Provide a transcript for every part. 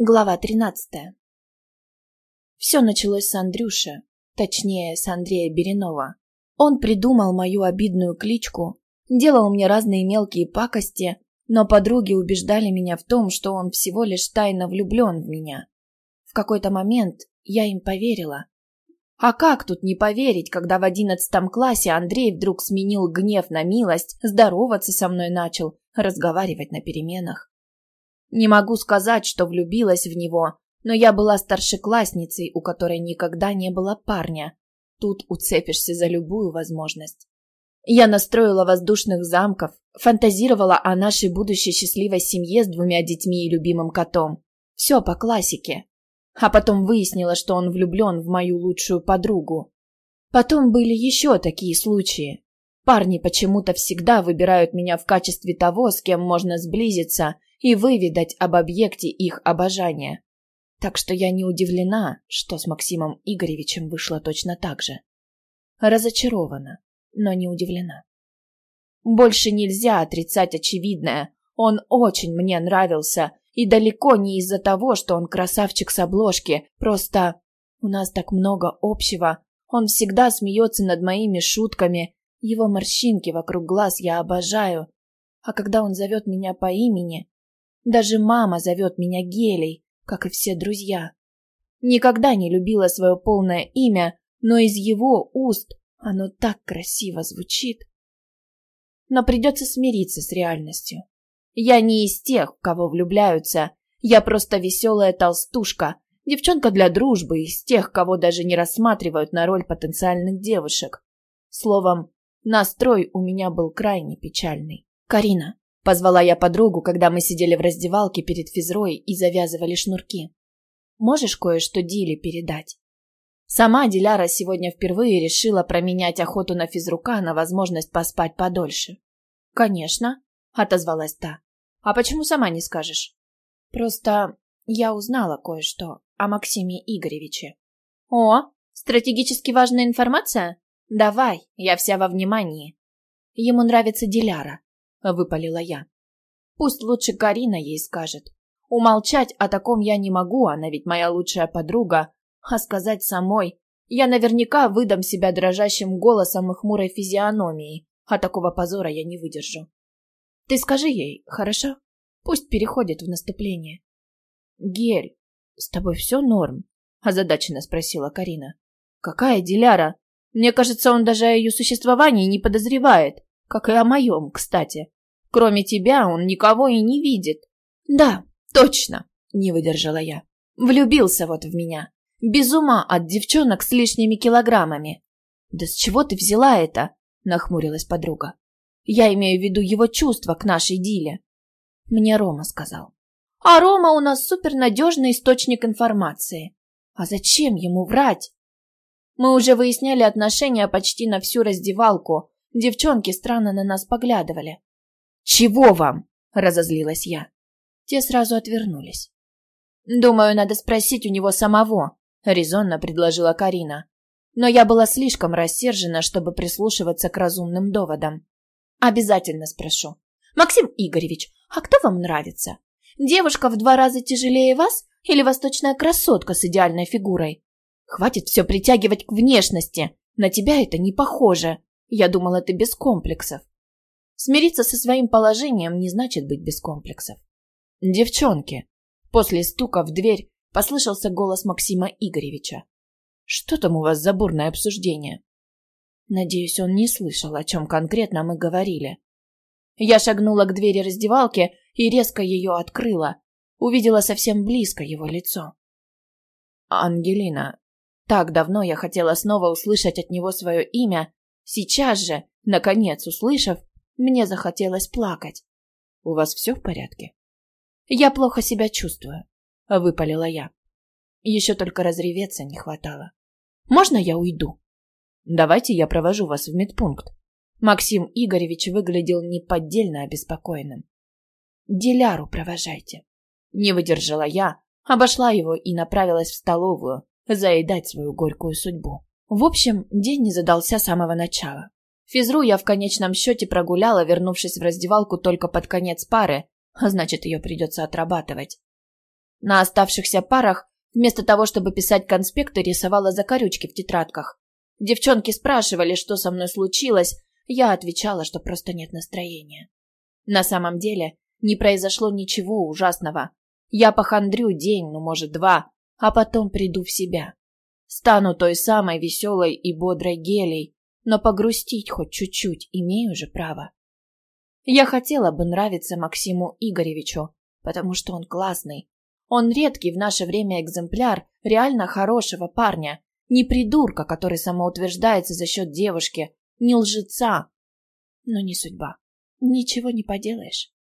Глава 13. Все началось с Андрюши, точнее, с Андрея Беринова. Он придумал мою обидную кличку, делал мне разные мелкие пакости, но подруги убеждали меня в том, что он всего лишь тайно влюблен в меня. В какой-то момент я им поверила. А как тут не поверить, когда в одиннадцатом классе Андрей вдруг сменил гнев на милость, здороваться со мной начал, разговаривать на переменах. Не могу сказать, что влюбилась в него, но я была старшеклассницей, у которой никогда не было парня. Тут уцепишься за любую возможность. Я настроила воздушных замков, фантазировала о нашей будущей счастливой семье с двумя детьми и любимым котом. Все по классике. А потом выяснила, что он влюблен в мою лучшую подругу. Потом были еще такие случаи. Парни почему-то всегда выбирают меня в качестве того, с кем можно сблизиться и выведать об объекте их обожания. Так что я не удивлена, что с Максимом Игоревичем вышло точно так же. Разочарована, но не удивлена. Больше нельзя отрицать очевидное. Он очень мне нравился, и далеко не из-за того, что он красавчик с обложки, просто у нас так много общего. Он всегда смеется над моими шутками, его морщинки вокруг глаз я обожаю. А когда он зовет меня по имени, даже мама зовет меня Гелей, как и все друзья. Никогда не любила свое полное имя, но из его уст оно так красиво звучит. Но придется смириться с реальностью. Я не из тех, в кого влюбляются. Я просто веселая толстушка, девчонка для дружбы, из тех, кого даже не рассматривают на роль потенциальных девушек. Словом, настрой у меня был крайне печальный. «Карина, Позвала я подругу, когда мы сидели в раздевалке перед физрой и завязывали шнурки. «Можешь кое-что Диле передать?» Сама Диляра сегодня впервые решила променять охоту на физрука на возможность поспать подольше. «Конечно», — отозвалась та. «А почему сама не скажешь?» «Просто я узнала кое-что о Максиме Игоревиче». «О, стратегически важная информация? Давай, я вся во внимании». Ему нравится Диляра. — выпалила я. «Пусть лучше Карина ей скажет. Умолчать о таком я не могу, она ведь моя лучшая подруга. А сказать самой... Я наверняка выдам себя дрожащим голосом и хмурой физиономией, а такого позора я не выдержу. Ты скажи ей, хорошо? Пусть переходит в наступление». «Гель, с тобой все норм?» — озадаченно спросила Карина. «Какая Диляра? Мне кажется, он даже о ее существовании не подозревает, как и о моем, кстати. Кроме тебя он никого и не видит. Да, точно, не выдержала я. Влюбился вот в меня. Без ума от девчонок с лишними килограммами. Да с чего ты взяла это? Нахмурилась подруга. Я имею в виду его чувства к нашей Диле. Мне Рома сказал. А Рома у нас супернадежный источник информации. А зачем ему врать? Мы уже выясняли отношения почти на всю раздевалку. Девчонки странно на нас поглядывали. «Чего вам?» – разозлилась я. Те сразу отвернулись. «Думаю, надо спросить у него самого», – резонно предложила Карина. Но я была слишком рассержена, чтобы прислушиваться к разумным доводам. «Обязательно спрошу. Максим Игоревич, а кто вам нравится? Девушка в два раза тяжелее вас или восточная красотка с идеальной фигурой? Хватит все притягивать к внешности. На тебя это не похоже. Я думала, ты без комплексов. Смириться со своим положением не значит быть без комплексов. «Девчонки!» После стука в дверь послышался голос Максима Игоревича. «Что там у вас за бурное обсуждение?» Надеюсь, он не слышал, о чем конкретно мы говорили. Я шагнула к двери раздевалки и резко ее открыла. Увидела совсем близко его лицо. «Ангелина, так давно я хотела снова услышать от него свое имя. Сейчас же, наконец услышав, мне захотелось плакать. «У вас все в порядке?» «Я плохо себя чувствую», — выпалила я. Еще только разреветься не хватало. «Можно я уйду?» «Давайте я провожу вас в медпункт». Максим Игоревич выглядел неподдельно обеспокоенным. «Диляру провожайте». Не выдержала я, обошла его и направилась в столовую заедать свою горькую судьбу. В общем, день не задался с самого начала. Физру я в конечном счете прогуляла, вернувшись в раздевалку только под конец пары, а значит, ее придется отрабатывать. На оставшихся парах, вместо того, чтобы писать конспекты, рисовала закорючки в тетрадках. Девчонки спрашивали, что со мной случилось, я отвечала, что просто нет настроения. На самом деле, не произошло ничего ужасного. Я похандрю день, ну, может, два, а потом приду в себя. Стану той самой веселой и бодрой гелей, но погрустить хоть чуть-чуть имею же право. Я хотела бы нравиться Максиму Игоревичу, потому что он классный. Он редкий в наше время экземпляр реально хорошего парня, не придурка, который самоутверждается за счет девушки, не лжеца. Но не судьба. Ничего не поделаешь.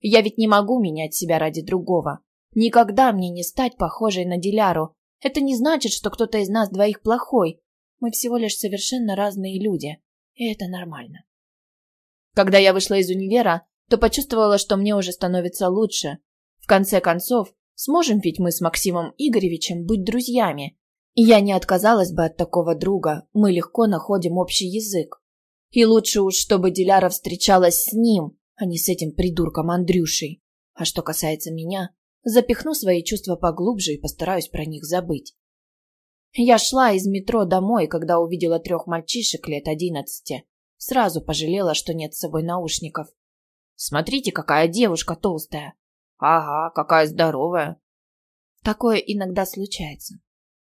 Я ведь не могу менять себя ради другого. Никогда мне не стать похожей на Диляру. Это не значит, что кто-то из нас двоих плохой. Мы всего лишь совершенно разные люди. И это нормально. Когда я вышла из универа, то почувствовала, что мне уже становится лучше. В конце концов, сможем ведь мы с Максимом Игоревичем быть друзьями. И я не отказалась бы от такого друга. Мы легко находим общий язык. И лучше уж, чтобы Диляра встречалась с ним, а не с этим придурком Андрюшей. А что касается меня, запихну свои чувства поглубже и постараюсь про них забыть. Я шла из метро домой, когда увидела трех мальчишек лет одиннадцати. Сразу пожалела, что нет с собой наушников. «Смотрите, какая девушка толстая!» «Ага, какая здоровая!» Такое иногда случается.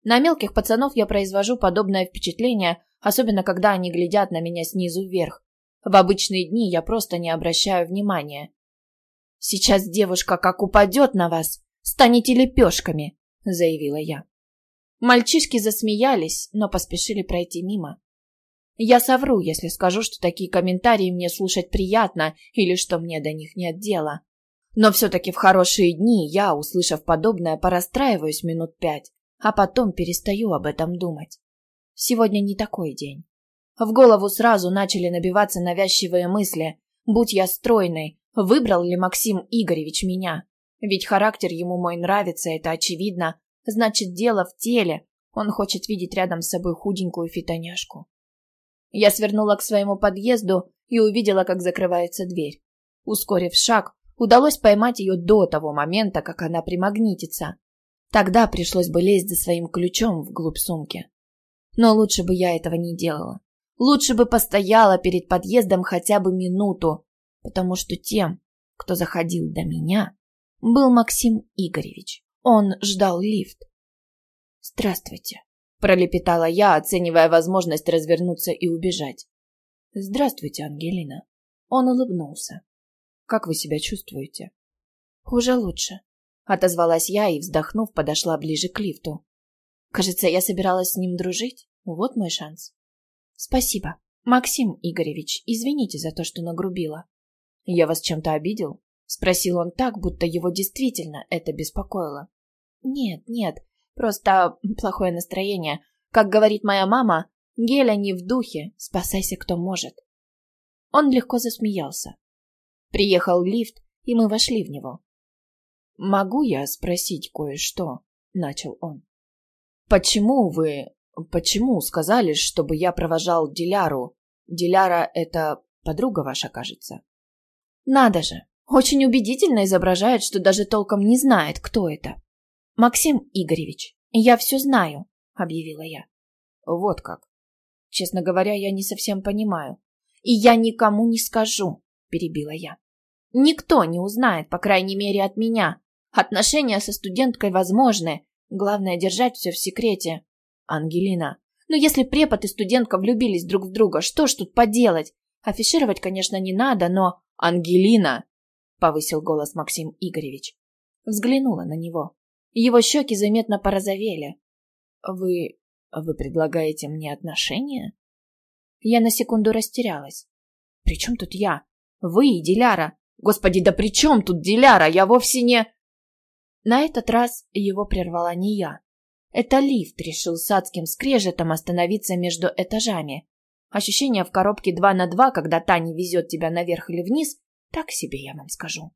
На мелких пацанов я произвожу подобное впечатление, особенно когда они глядят на меня снизу вверх. В обычные дни я просто не обращаю внимания. «Сейчас девушка как упадет на вас, станете лепешками», — заявила я. Мальчишки засмеялись, но поспешили пройти мимо. Я совру, если скажу, что такие комментарии мне слушать приятно или что мне до них нет дела. Но все-таки в хорошие дни я, услышав подобное, порастраиваюсь минут пять, а потом перестаю об этом думать. Сегодня не такой день. В голову сразу начали набиваться навязчивые мысли. Будь я стройной, выбрал ли Максим Игоревич меня? Ведь характер ему мой нравится, это очевидно. Значит, дело в теле. Он хочет видеть рядом с собой худенькую фитоняшку. Я свернула к своему подъезду и увидела, как закрывается дверь. Ускорив шаг, удалось поймать ее до того момента, как она примагнитится. Тогда пришлось бы лезть за своим ключом вглубь сумки. Но лучше бы я этого не делала. Лучше бы постояла перед подъездом хотя бы минуту, потому что тем, кто заходил до меня, был Максим Игоревич. Он ждал лифт. «Здравствуйте», — пролепетала я, оценивая возможность развернуться и убежать. «Здравствуйте, Ангелина». Он улыбнулся. «Как вы себя чувствуете?» «Уже лучше», — отозвалась я и, вздохнув, подошла ближе к лифту. «Кажется, я собиралась с ним дружить. Вот мой шанс». «Спасибо. Максим Игоревич, извините за то, что нагрубила». «Я вас чем-то обидел?» — спросил он так, будто его действительно это беспокоило. «Нет, нет, просто плохое настроение. Как говорит моя мама, Геля не в духе, спасайся кто может». Он легко засмеялся. Приехал лифт, и мы вошли в него. «Могу я спросить кое-что?» — начал он. «Почему вы «Почему сказали, чтобы я провожал Диляру? Диляра — это подруга ваша, кажется?» «Надо же! Очень убедительно изображает, что даже толком не знает, кто это. Максим Игоревич, я все знаю», — объявила я. «Вот как. Честно говоря, я не совсем понимаю. И я никому не скажу», — перебила я. «Никто не узнает, по крайней мере, от меня. Отношения со студенткой возможны. Главное — держать все в секрете. Ангелина. Ну, если препод и студентка влюбились друг в друга, что ж тут поделать? Афишировать, конечно, не надо, но... Ангелина! Повысил голос Максим Игоревич. Взглянула на него. Его щеки заметно порозовели. Вы... вы предлагаете мне отношения? Я на секунду растерялась. При чем тут я? Вы и Диляра. Господи, да при чем тут Диляра? Я вовсе не... На этот раз его прервала не я. Это лифт решил с адским скрежетом остановиться между этажами. Ощущение в коробке 2 на 2, когда Таня везет тебя наверх или вниз, так себе я вам скажу.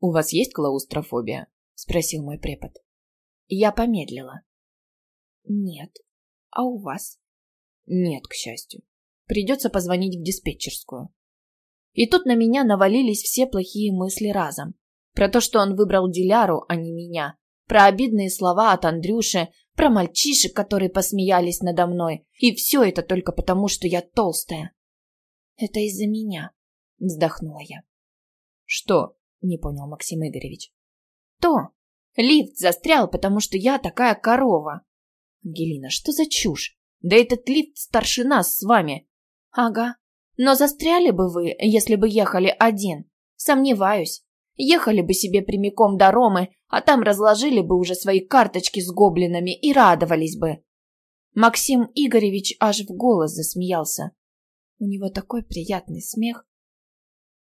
«У вас есть клаустрофобия?» — спросил мой препод. Я помедлила. «Нет. А у вас?» «Нет, к счастью. Придется позвонить в диспетчерскую». И тут на меня навалились все плохие мысли разом. Про то, что он выбрал Диляру, а не меня. Про обидные слова от Андрюши, про мальчишек, которые посмеялись надо мной. И все это только потому, что я толстая. «Это из-за меня», — вздохнула я. «Что?» — не понял Максим Игоревич. «То. Лифт застрял, потому что я такая корова». «Ангелина, что за чушь? Да этот лифт старше нас с вами». «Ага. Но застряли бы вы, если бы ехали один. Сомневаюсь. Ехали бы себе прямиком до Ромы, а там разложили бы уже свои карточки с гоблинами и радовались бы». Максим Игоревич аж в голос засмеялся. У него такой приятный смех.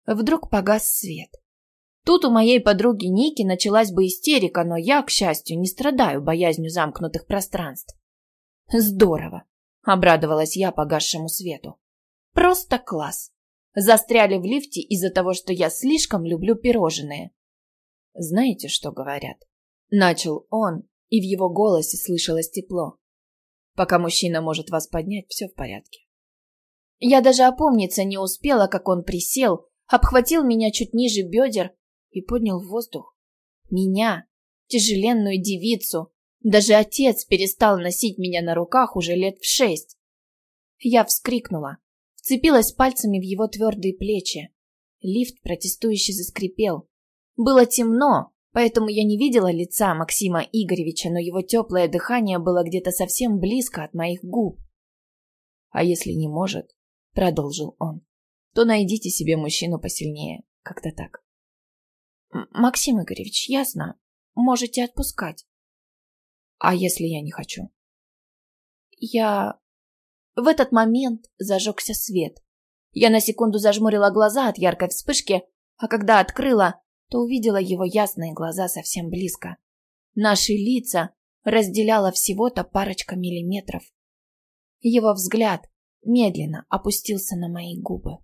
Вдруг погас свет. Тут у моей подруги Ники началась бы истерика, но я, к счастью, не страдаю боязнью замкнутых пространств. Здорово, обрадовалась я погасшему свету. Просто класс. Застряли в лифте из-за того, что я слишком люблю пирожные. Знаете, что говорят? Начал он, и в его голосе слышалось тепло. Пока мужчина может вас поднять, все в порядке. Я даже опомниться не успела, как он присел, обхватил меня чуть ниже бедер и поднял в воздух. Меня, тяжеленную девицу. Даже отец перестал носить меня на руках уже лет в шесть. Я вскрикнула, вцепилась пальцами в его твердые плечи. Лифт протестующе заскрипел. Было темно, поэтому я не видела лица Максима Игоревича, но его теплое дыхание было где-то совсем близко от моих губ. А если не может, — продолжил он, — то найдите себе мужчину посильнее. Как-то так. Максим Игоревич, ясно. Можете отпускать. А если я не хочу? Я... В этот момент зажегся свет. Я на секунду зажмурила глаза от яркой вспышки, а когда открыла, то увидела его ясные глаза совсем близко. Наши лица разделяла всего-то парочка миллиметров. Его взгляд медленно опустился на мои губы.